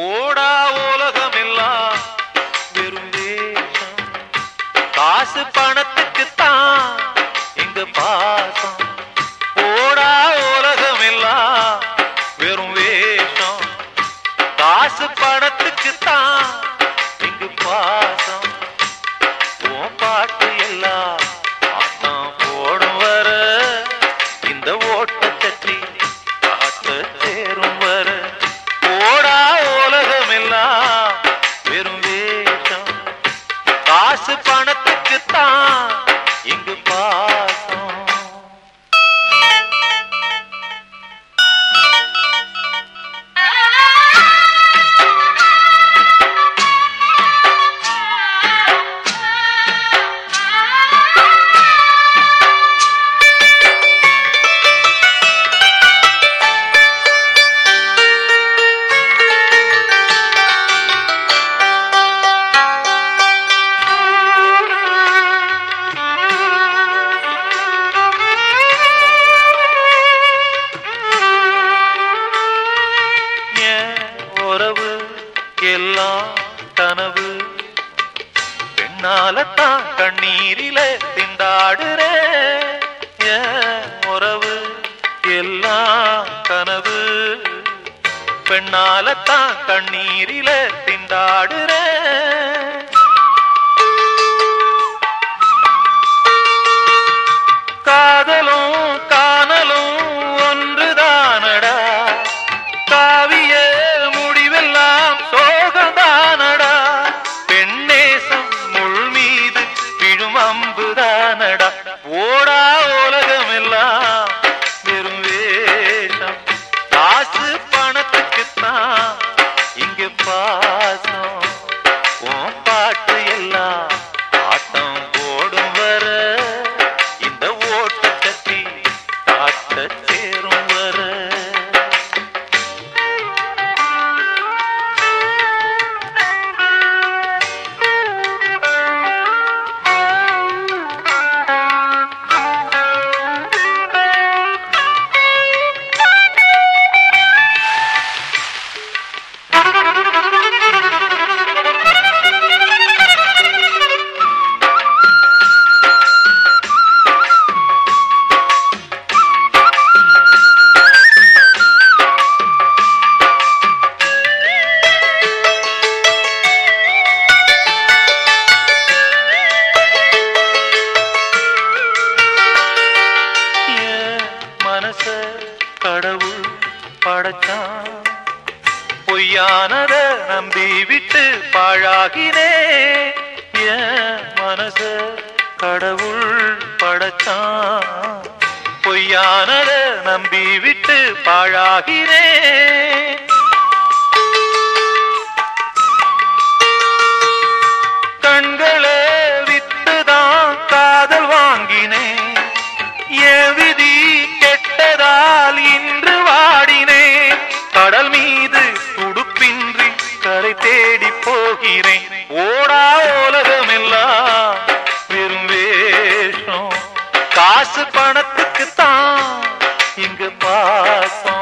போடா உலகமெல்லாம் வெறும் வேஷம். காசு பணத்துக்கு தான் எங்க பாசம். போடா உலகமெல்லாம் வெறும் வேஷம். காசு பணத்துக்கு தான் எங்க பாசம். எல்லாம் கனவு. பெண்ணாலத்தான் கண்ணீரில திண்டாடுறே. உறவு எல்லாம் கனவு. பெண்ணாலத்தான் கண்ணீரில திண்டாடுறே. அம்புதானடா ஓடா பொய்யானத நம்பி விட்டு பாழாகினே மனச கடவுள் படைச்சான் பொய்யானத நம்பி விட்டு பாழாகினே. கண்களே விட்டுதான் காதல் வாங்கினேன். என் விதி கெட்டதால் ஓடா உலகமெல்லாம் வெறும் வேஷம் காசு பணத்துக்கு தான் இங்கு பாசம்.